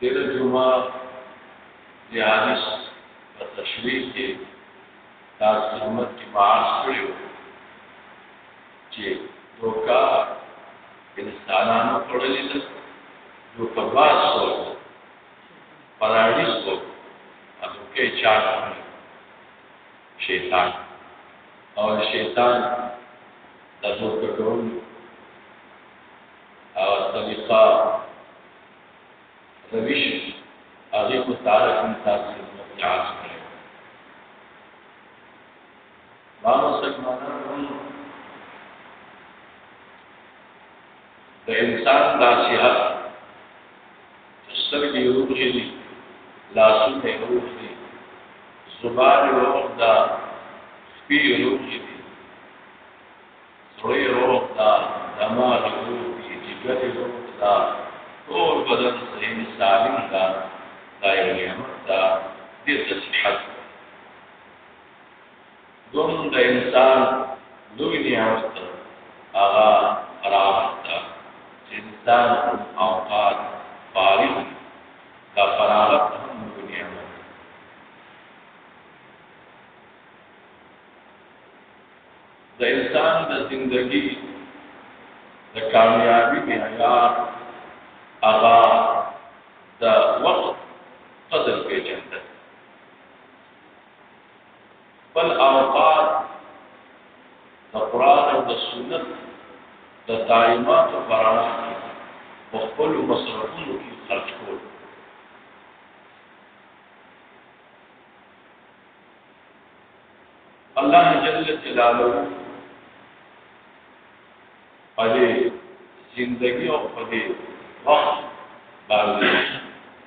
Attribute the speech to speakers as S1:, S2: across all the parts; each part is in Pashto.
S1: تیر جمعه د حدیث په تشریح کې تاسو خدمت کې معاش کړو چې دوکا انسانانو کړلې ده دوکا باز سو پراړي سو هغه کې چا شیطان او شیطان د دوکا کولو او طریقه رویش هغه کو تعالی کوم تاسو خدمت کې عاج کړی ما مسلمانانو د انسان دا صحت چې سترګې روغې دي لاسونه روغ دي زبان روغ ده سپي روغ دي زړه یې روغ ده، دماغ یې روغ دي، جګر یې روغ ده، ټول بدن ذهن سالم ده، دا یو نعمت ده، دې ته صحت دوم د انسان لوی نعمت هغه فراغت ده چې انسان اوقات فارغ دا فراغت هم لوی نعمت د انسان د زندگی د کامیابی معیار هغه د وخت قدر پیژندل بل اوقات د قران او د سنت د تعلیمات او قرانه په خپل مصرفونو کې خرج کول الله جل جلاله پدې زندگی او پدې وخت باندې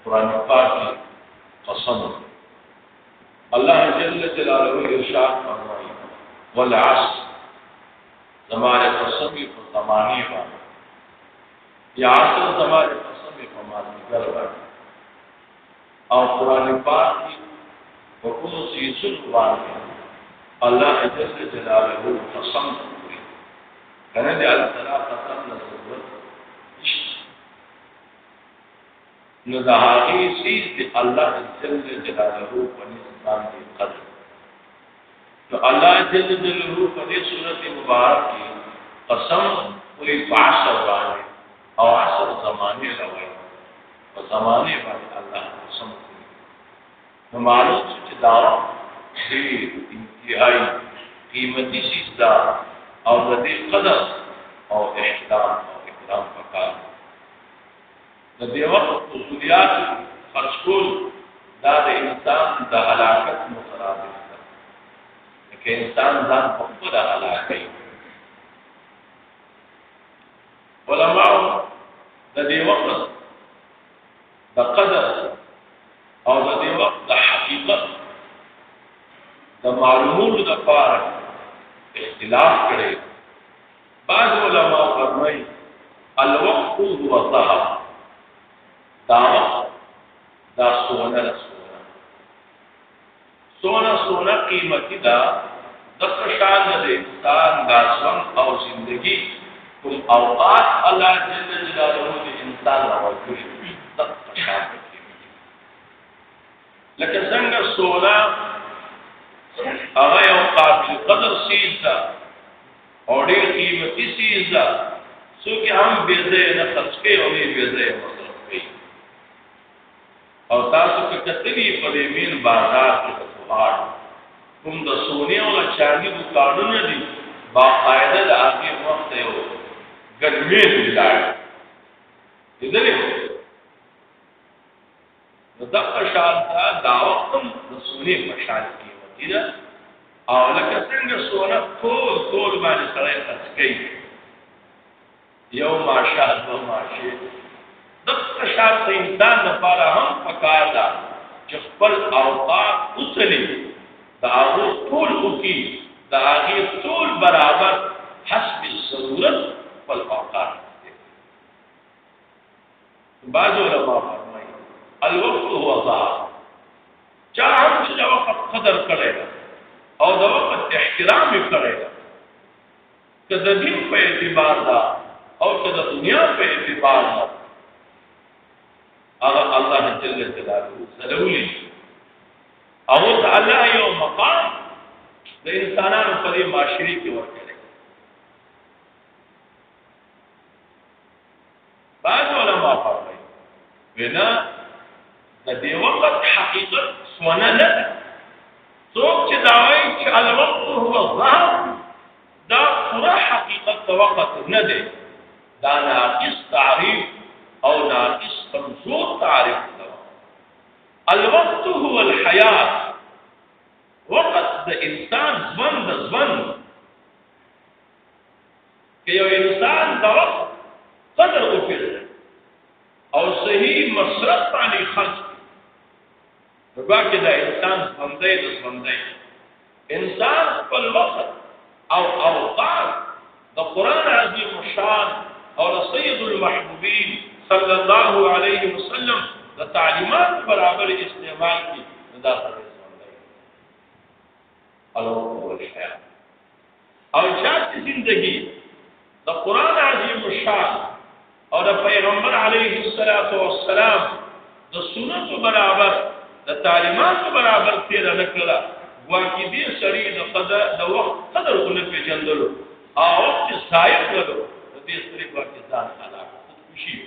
S1: قرآن پاک قسم الله جل جلاله ارشاد فرمایي والعصر زمانه قسم په زمانه باندې یا عصر زمانه قسم په ماضي باندې او قران پاک کې په کوم سیسن باندې الله جل جلاله قسم کوي کنه دې الله تعالی قسم نه ضرورت نو دا هغه سیس دی الله جل جلاله په نسبت باندې قدر نو الله جل جلاله په دې سورته مبارک کې قسم کوي په عصر باندې او عصر زمانه لوي په زمانه باندې الله قسم کوي نو معلوم شو چې دا ډېر انتهایی قیمتي شیز ده او د دې قدر او احترام او اکرام پکار د دې وخت اصولیات خرج کول دا د انسان د هلاکت مترادف ده چې انسان ځان په خپل هلاکوي علماو د دې وخت د قدر او د دې وخت د حقیقت د معلومولو لپاره اختلاف کړي بعض علما فرمایي الوقت هو الذهب دا وخت دا سونه سونه سونه قیمتی دا دس شان د انسان دا ژوند او زندگی کوم اوقات الله جل جلاله د انسان راوړي دس شان لکه څنګه سونه هغه یو قابل قدر سیز ده او ډیر قیمتي سیز ده څوک هم بې ځای نه خرڅ کوي او نه بې ځای مصرف کوي او تاسو که کتلی په دې مین بازار کې د فواد کوم د سونې او د چاندي دوکانونه دي باقاعده د هغې وخت یو ګرمېز ولاړ لیدلی نو دغه شان ته دا وخت هم د سونې په شان کې وتی ده او لکه څنګه سونه ټول ټول باندې سړی خرڅ کوي یو ماشه دو ماشه دغه شان د انسان لپاره هم پکار ده چې خپل اوقات وڅلي دا هغه ټول وکي دا هغه ټول برابر حسب ضرورت خپل اوقات بعض علماء فرمایي الوقت هو ضاع چا هم چې وخت قدر کړی او د وخت احترام یې کړی که د دین په اعتبار دا او که د دنیا په اعتبار دا هغه الله جل جلاله زلولی او الله یو مقام د انسانانو په دې معاشري کې ورکړي بعض علما فرمایي وینا د دې وخت حقیقت سونه نه ده څوک چې دا وایي چې الوقت هو الظهر دا پوره حقیقت د وخت نه دی دا ناقص تعریف او ناقص کمزور تعریف ده الوقت هو الحیات وقت د انسان ژوند د ژوند که یو انسان د وخت قدر وکړي او صحیح مصرف باندې خرج نو باقي دا انسان ژوندی د ژوندی انسان خپل وخت او اوقات د قران عظیم شان او سید المحبوبین صلی الله علیه وسلم د تعلیمات برابر استعمال کی دا سره الو او شیا او چا چې زندگی د قران عظیم شان او د پیغمبر علیه الصلاۃ والسلام د سنت برابر د تعلیمات برابر تیر نه کړه واکې دې سړی د قدر د وخت قدر ونه پیژندلو او وخت ضایع کړو د دې سړي واکې ځان حالات خوشي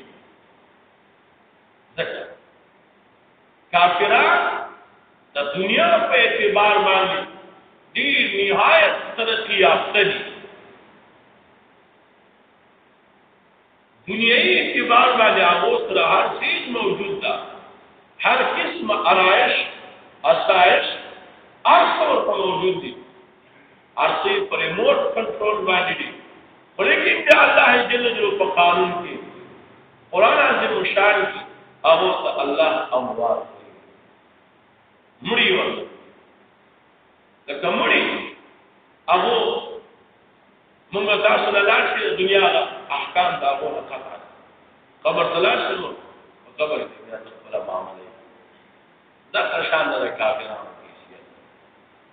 S1: ځکه کافران د دنیا په اعتبار باندې ډیر نهایت ترقی یافته دي دنیوي اعتبار باندې هغه سره هر څه موجود ده هر قسم آرایش اسایش ارسل ته موجود دي ارسي پر ریموټ کنټرول باندې دي ولیکن د الله جل جلاله په قانون کې قران عظیم شان کې هغه ته الله اموات مړي ور لکه مړي هغه موږ تاسو له لاس د دنیا غا احکام دا هغه قطع قبر تلاش نو قبر کې بیا خپل معاملې دا شان د کافرانو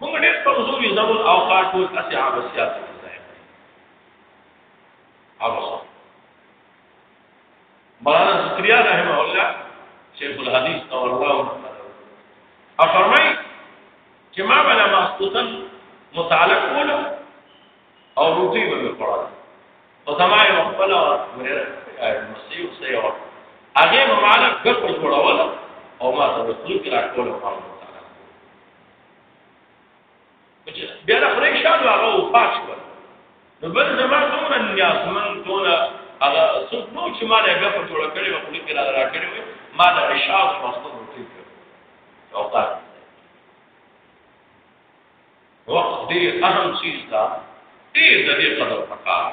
S1: موږ ډېر کمزور یو زموږ اوقات ټول اسې عامه سیاست ځای عامه مولانا زکریا رحمه الله شیخ الحدیث او الله افرمای چې ما بلا ماسوتن متعلق کوله او روټي به مې خوړله او زما یې خپل ورېره مسیح سره یو هغه مالک ګټ جوړول او ما ته څه کې راکول او بیا د خره شالو هغه وفات شو نو بل زما دومره نیازمن دونه هغه څوک نو چې ما له غفه جوړ کړی و خو کې را را کړی و ما د عشاء او وخت نو ټیک او تا وخت دې اهم چیز دا دې د دې قدر پکار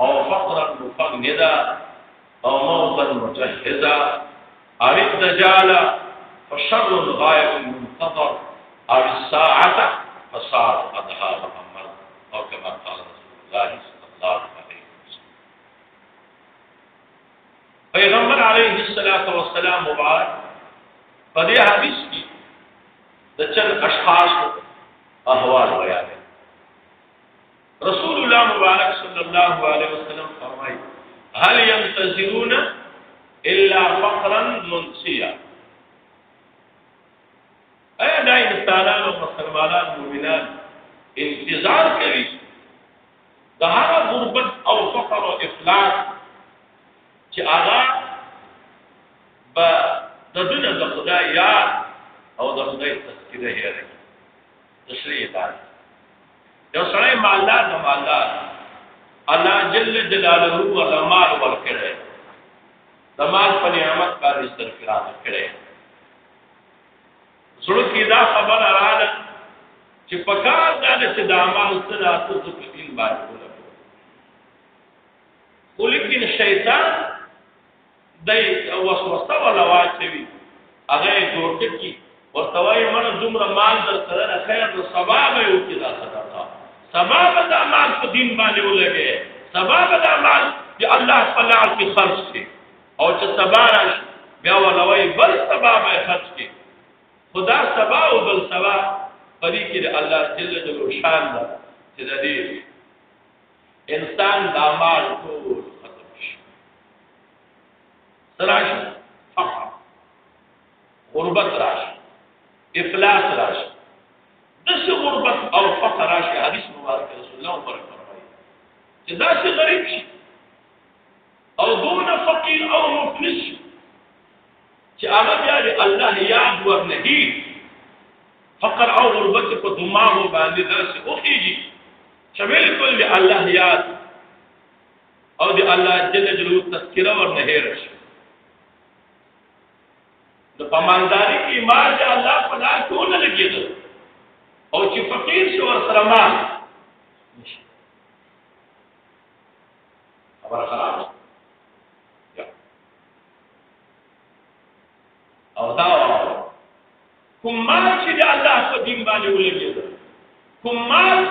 S1: او فقرا مفندا او موتا مجهزا او الدجال فشر الغاية المنتظر او الساعة فصار قدها محمد او كما قال رسول الله صلى الله عليه وسلم پیغمبر علیه الصلاة والسلام مبارک په دې حدیث کې د چل اشخاص احوال بیان رسول الله مبارک صلی الله علیه وسلم فرمایي هل ينتظرون الا فقرا منسيا اي دا انسانان او مسلمانان مؤمنان انتظار کوي دا هغه غربت او فقر او افلاس چې هغه به د دنیا د خدای یاد او د خدای تذکره یې دوسری عبارت یو سړی مالدار د مالدار الله جل جلاله ولا مال ورکړي د مال په نعمت باندې استغفار کړي زړه کې دا خبر رااله چې پکار دا چې د اعمال سره تاسو په دین باندې ولګو ولیکن شیطان دای او وسوسه ولا واچوي هغه جوړ کړي ورته وایي من دومره مال در سره نه خیر نو سبا به یو کې دا صدقه سبا به دا مال په دین باندې ولګي سبا به دا مال چې الله په لار کې خرج شي او چې سبا راشي بیا ولوي بل سبا به خرج شي خدا سبا او بل سبا پدې کې الله جل جلاله شان ده چې د دې انسان دا مال ټول ختم شي راشي فقر غربت راشي افلاس راشي دس غربت او فقر راشي حدیث مبارک رسول الله مبارک فرمایي چې دا چې غریب شي او دون فقیر او مفلس شي چې هغه بیا د الله یاد ورنهي فقر او غربت په دماغو باندې داسې وخیږي چې بالکل د الله یاد او د الله جل جلاله تذکره ورنهي راشي د پمانداری کې مال د الله په لار کې ونه لګېدل او چې فقیر شو ور سره مال خبر خراب او دا کوم مال چې د الله په دین باندې ولګي کوم مال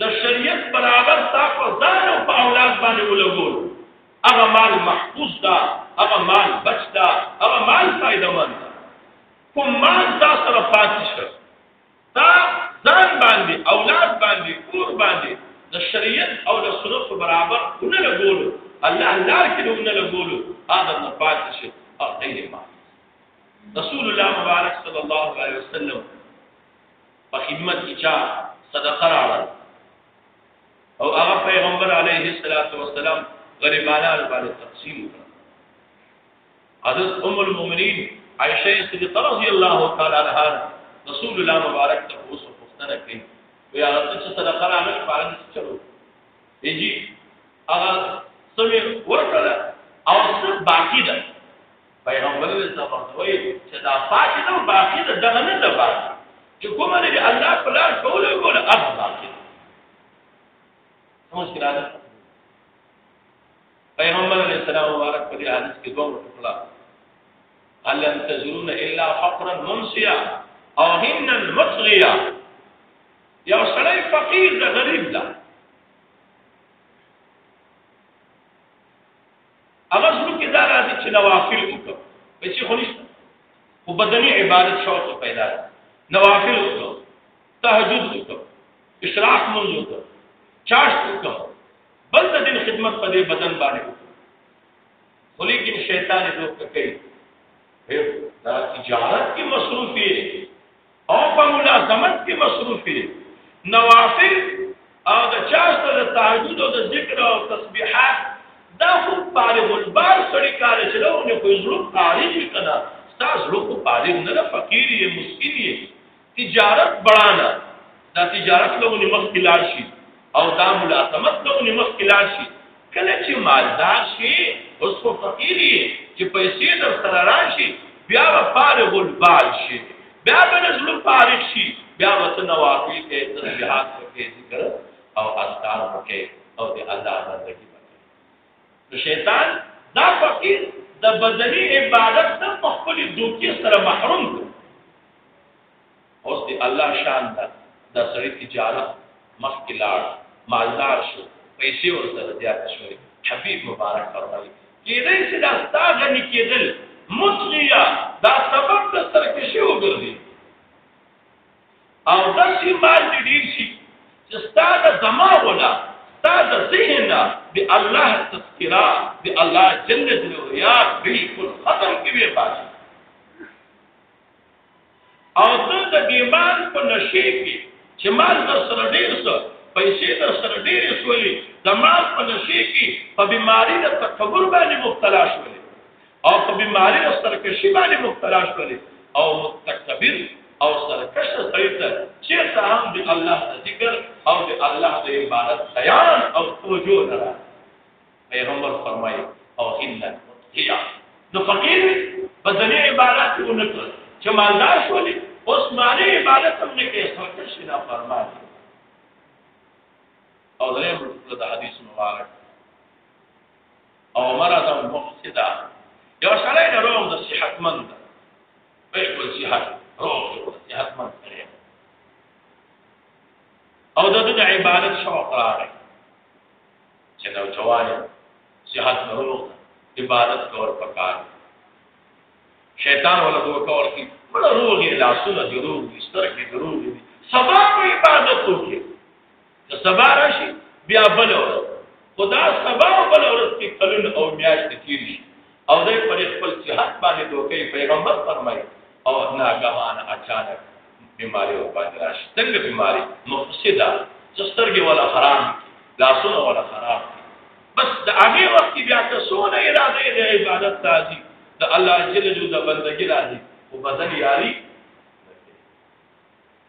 S1: د شریعت برابر تا په ځان او په اولاد باندې ولګول هغه مال محفوظ ده هغه مال بچ ده هغه مال فائدہ مند ده کوم مال تاسو را پاتې شو تا ځان باندې اولاد باندې کور باندې د شریعت او د سنت برابر ونه لګولو الله لار کې ونه لګولو آدم نه پاتې شي او دې ما رسول الله مبارک صلی الله علیه وسلم په خدمت کې چا صدقه راوړل او هغه پیغمبر علیه الصلاۃ والسلام غریبانو باندې تقسیم کړ حضرت ام المؤمنین عائشه صدیقه رضی الله تعالی عنها رسول الله مبارک ته اوس پوښتنه کوي وی هغه چې صدقه راغله په هغه څه چلو ایږي هغه سمې ورکړه او څه باقی ده پیغمبر علیه السلام وایي چې دا پاتې ده باقی ده دغه نه ده باقی چې کومه لري الله په لار کول او کول هغه باقی ده مشکل ده پیغمبر علیہ السلام مبارک په دې حدیث کې دوه مطلب هل تنتظرون الا فقرا منسیا او هن المطغیا یو سړی فقیر د غریب ده هغه څوک چې دا راځي چې نوافل وکړي پیسې خو نشته خو بدني عبادت شوق پیدا نوافل وکړو تهجد وکړو اشراق منځ وکړو چاشت وکړو بل د دین خدمت په دې بدن باندې خو لیکن شیطان یې دوک کوي پھر دا تجارت کې مصروف یې او په ملازمت کې مصروف یې نوافل او د چا سره تعجود او د ذکر او تسبیحات دا خو فارغ البال سړی کار چې له ونه خو زړه فارغ وي کنه تاسو له فارغ نه فقیر یې مسکین یې تجارت بڑانا دا تجارت لغونې مخ کې لاړ شي او دا ملازمت لغونې مخ کې لاړ شي کله چې مالدار شي اوس خو فقیر چې پیسې در سره راشي بیا به فارغ البال شي بیا به نزل فارغ شي بیا به ته نوافل کې تسبیحات کې ذکر او اذکار کې او د الله بندګي نو شیطان دا فقیر د بدني عبادت نه په خپل دوکي سره محروم کړ اوس دی الله شان دا دا سړی تجارت مخ کې لاړ مالدار شو پیسې ورسره زیات شوې حبیب مبارک فرمایي کېدای شي دا ستا غني کېدل مطلیا دا سبب د سرکشي وګرځي او داسې مال دې ډېر شي چې ستا د دماغونه ستا د ذهن نه د الله تذکره د الله جل جلاله یاد بالکل ختم کې وي پاتې او ته د دې مال په نشې کې چې مال در سره ډېر څه پیسې در سره ډېرې شولې د مال په نشې کې په بیماری د تکبر باندې مبتلا شولې او په بیماری د سرکشي باندې مبتلا شولې او متکبر او سرکش سړی ته چې ته هم د الله ذکر او د الله د عبادت خیال او توجه نه پیغمبر فرمایي او الا هي نو فقیر بدني عبارت کو نه کړ چې مالدار شولې اوس مالي عبارت هم نه کوي سرکه شي نه فرمان او درې مرتبه د حدیث مبارک او مراد مفسدا یو سره نه روغ د صحتمند بالکل صحت روغ صحتمند کړي او د دې عبارت شوق راغی چې نوجوان صحت لرلو عبادت کول پکار شیطان ولا دوه کول کی ولا روغي لاسونه دی روغ دي سترګې دی روغ دي سبا په عبادت وکړي چې سبا راشي بیا بل ورځ خدا سبا بل ورځ کې کلن او میاشت تیر شي او دای پر خپل صحت باندې دوکې پیغمبر فرمایي او ناګهان اچانک بیماری او باندې راشي څنګه بیماری مفسده سترګې ولا حرام لاسونه ولا حرام بس د هغه وخت بیا که سونه اراده د عبادت راځي د الله جل جلاله د بندګی راځي او بدن یاري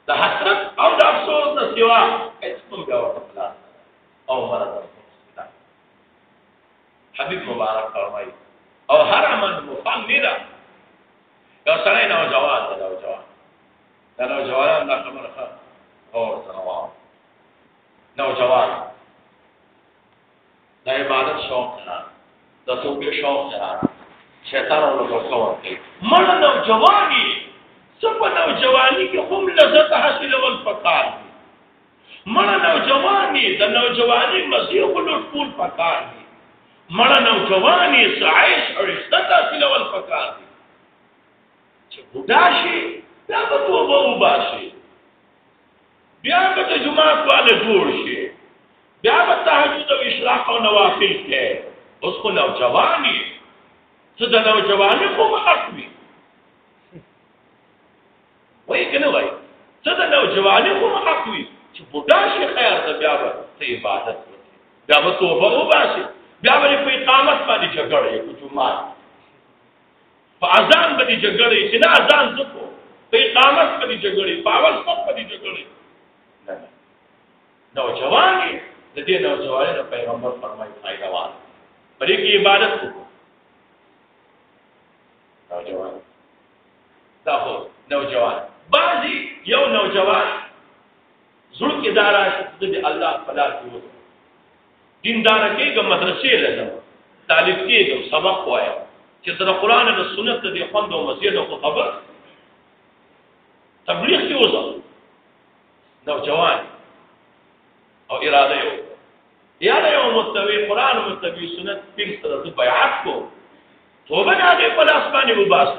S1: د حسرت او د افسوس نه سوا هیڅ کوم بیا ورته او مرض حبیب مبارک فرمایي او هر من مفندا یو سړی نو جوان دی نو جوان دا نو جوان دا خبره ښه اور تنوا نو جوان دا عبادت شوق نه دا څوک شوق نه شیطان او لوګو کوي مړ نو جوانی سپه نو جوانی کې هم لذت حاصل ول پکار مړه نوجواني د نوجواني مسیح په لور ټول پکار دي مړه نوجواني سعیش او عزت حاصل ول پکار دي چې بوډا شي بیا به توبه وباسي بیا به د جماعت والے جوړ شي بیا به تهجد او اشراق او نوافل کوي اوس خو نوجواني څه د نوجواني خو حق وي وای کنه وای ته د نوجواني خو حق وي چې بوډا شي خیر ته بیا به ته عبادت وکړي بیا به توبه وباسي بیا به په اقامت باندې جګړه یې جمعه په اذان باندې جګړه چې نه اذان زکو په اقامت باندې جګړه په اول صف باندې جګړه نوجواني د دې نوجواني د پیغمبر فرمایي فائدہ وال پرې کې عبادت وکړو نوجوان دا خو نوجوان بعضی یو نوجوان زړه کې دارا شته د الله په لار کې وځي دیندار کېږم مدرسې لږم
S2: طالب کېږم سبق وایم چې سره قران او سنت دې خوند او مزید او خبر تبلیغ کې وځم نوجوان او اراده یو یا له یو متوی قران او متوی سنت پیر سره د بیعت کو توبه نه دی په لاس باندې وباس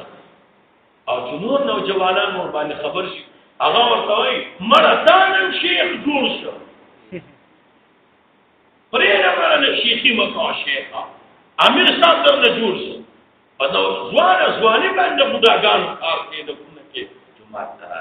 S2: او جنور نو جوانان مور باندې خبر شي هغه ورته وي مړه دا نن شیخ جوړ شو پرې نه مړه نه شیخي مکو شیخا امیر صاحب در نه جوړ شو په نو ځوان ځواني باندې بډاګان کار کې د کونه کې جمعه ترا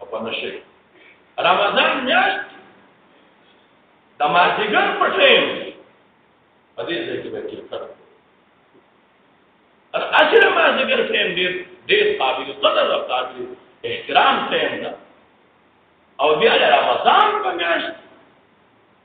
S2: خپه نشي رمضان میاشت د مازیګر په ټیم په دې ځای کې به کرکټ ار اصل مازیګر ټیم ډېر ډېر قابل قدر او قابل احترام ټیم ده او بیا رمضان په میاشت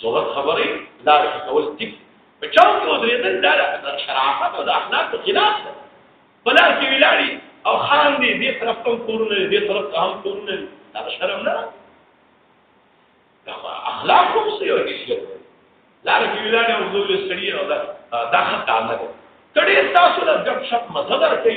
S2: څو غلط خبرې دا کول دي په چاو کې ودرېدل دا د شرافت او د اخلاق خلاف ده بلار کې ویلاړي او خان دې دې طرف ته کورونه دې طرف ته هم کورونه دا شرم نه دا اخلاق هم څه یو حیثیت لار کې ویلاړي او زول سړي او دا دا خطا نه ده کړي تاسو له ګپ شپ مزه درکې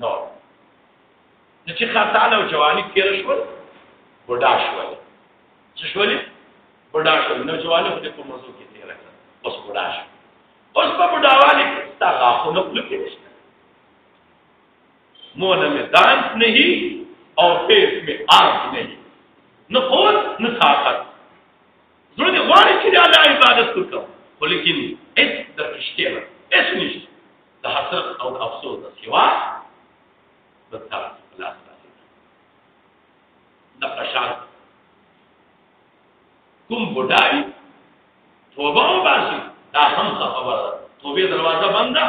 S2: نو نو چې خاصان او جوانی تیر شول بډا شول چې شول بډا شول نو جوانی خو دې په موضوع کې تیر کړ اوس بډا شو اوس په بډاوالي کې تا غاخو نه پلو کې نشته مون میں دانت نہیں اور پیس میں آنکھ نہیں نہ خون نہ طاقت زړه دې غواړي چې د الله عبادت وکړم خو لیکن هیڅ درکشته نه هیڅ نشته د حسرت او د افسوس د سوا د طرف خلاص راځي د قشان کوم بډای توبه وباسي دا هم څه خبره ده توبه دروازه بنده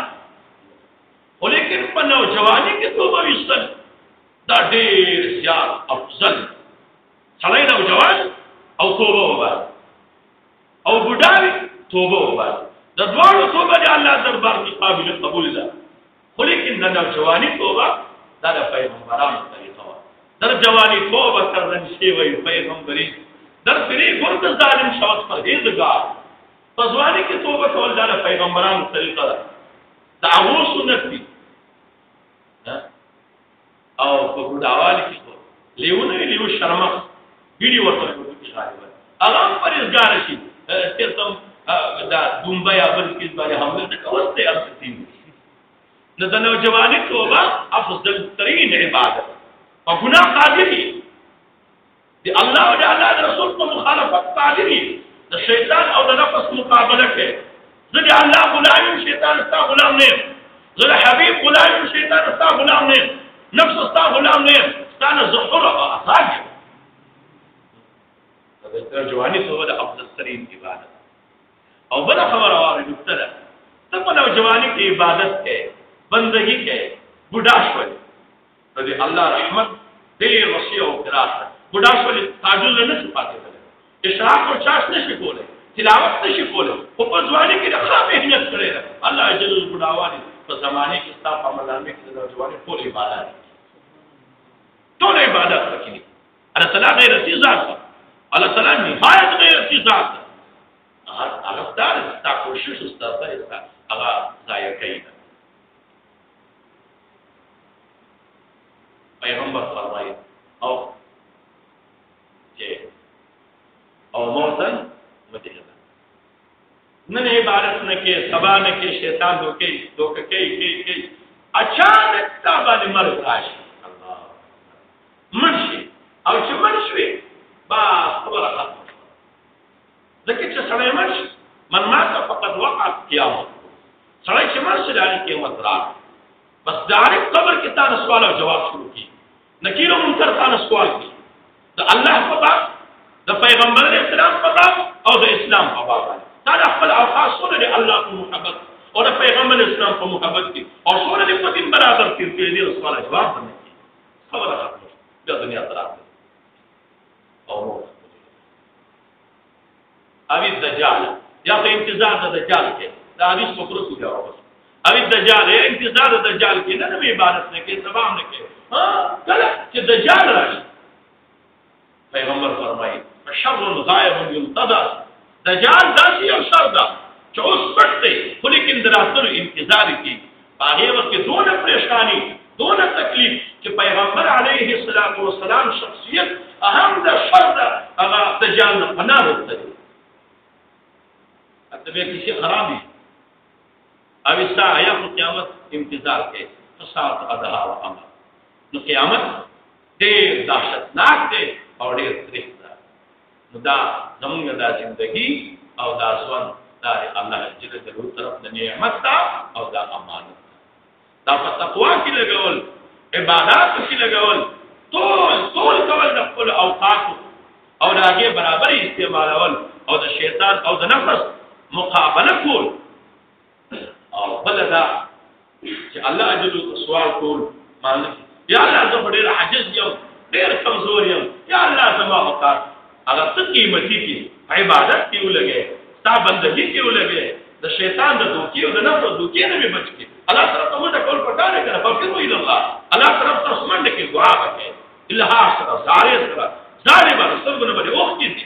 S2: خو لیکن په نوجواني کې توبه وشتل دا ډیر زیات افضل سړی نوجوان او توبه وباسي او بډاوي توبه وباسي د دوړو توبه د الله دربار کې قابل قبول ده خو لیکن د نوجواني توبه دا د پیغمبرانو طریقه و در جوانی توبه کردن شی وی پیغمبري در پرې ګرد ظالم شوت پر هیزګار په ځواني کې توبه کول دا د پیغمبرانو طریقه ده دا هغه سنت دي او په ګډاوالي کې څو لیونه لیو شرمخ ګډي ورته کوي غالبا هغه پرېزګار شي تیر تم دا دومبه یا بل کې باندې حمله نه کول ته اصل دین نه د نوجواني توبه افضل ترين عبادت او ګناه قابلي د الله او د الله د رسول په مخالفت باندې دي د شیطان او د نفس مقابله کوي زه د الله غلام یم شیطان ستا غلام نه یم زه د حبیب غلام یم شیطان ستا غلام نه یم نفس ستا غلام نه یم ستا نه زه حر او آزاد یم د جواني سوال افضل ترین عبادت او بل خبره واره نکته ده ته په جواني کې عبادت کې بندگی کې بوډا شوی د دې الله رحمت ډېر وسیع او پراخ دی بډا شول تاجل نه شي پاتې کېدل اشراق او چاش نه شي کولای تلاوت نه شي کولای او په ځواني کې د خره مهنت کړی دی الله جل بډاوالي په زمانه کې ستا په ملامه کې د ځواني ټول عبادت ټول عبادت پکې دي الله تعالی غیر عزیز ذات دی الله تعالی نهایت غیر عزیز ذات دی هغه هغه ستاسو کوشش ستاسو هغه ځای کوي پیغمبر فرمایي او چې او موزن مجهد نن عبارت نه کې سبا نه کې شیطان دوکې دوکې کې کې کې اچانک تا باندې مرګ راشي الله مرشي او چې مرشي با خبره ختمه ځکه چې سړی مړ شي من مات فقط وقعت قیامت سړی چې مړ شي دغه قیامت راغی بس د عارف قبر کې تاسو سوال او جواب شروع کی نکیر او منکر تاسو سوال کی د الله په باب د پیغمبر اسلام په باب او د اسلام په باب دا د خپل اوقات سره د الله په محبت او د پیغمبر اسلام په محبت کې او سره د پدین برابر کې دې دې سوال جواب باندې خبره خبره د دنیا تر او اوی دجال یا په انتظار د دجال کې دا حدیث په پرو کې راوړل اوی دجال یا انتظار د دجال کې نه به عبادت نه کې سبا نه کې ها کله چې دجال راشي پیغمبر فرمایي شر غائب ينتظر دجال داسې یو شر ده چې اوس پټ دی خو لیکن دراتلو انتظار کې باغې وخت کې دونه پریشانی دونه تکلیف چې پیغمبر علیه الصلاۃ والسلام شخصیت اهم د شر د هغه دجال نه پناه وکړي اته به کیسه خرابې او استا یا قیامت انتظار کې فساد ادا او عمل نو قیامت ډېر دهشتناک دی او ډېر تریخ نو دا زمونږ دا زندگی او دا ځوان دا الله جل جلاله طرف نه نعمت دا او دا امانت دا په تقوا کې لګول عبادت کې لګول ټول ټول کول د خپل اوقات او لاګه برابر استعمالول او د شیطان او د نفس مقابله کول او بل دا چې الله اجل ته سوال کول معنی یا الله زه ډېر عاجز یم ډېر کمزور یم یا الله زما وقار هغه څه قیمتي کې عبادت کې ولګي تا بندګي کې ولګي د شیطان د دوکي او د نفس د دوکي نه به بچ کې الله طرف ته مونږ ټول پټا نه کړه فقیر وی الله الله طرف ته سمند کې دعا وکړي الله سره زارې سره زارې باندې سرګونه باندې وخت کې